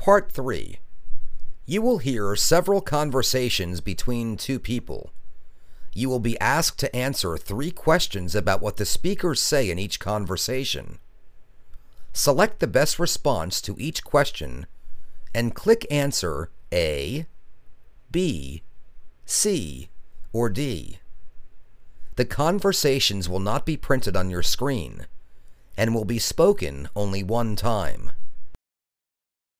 Part 3 You will hear several conversations between two people. You will be asked to answer three questions about what the speakers say in each conversation. Select the best response to each question and click answer A, B, C, or D. The conversations will not be printed on your screen and will be spoken only one time.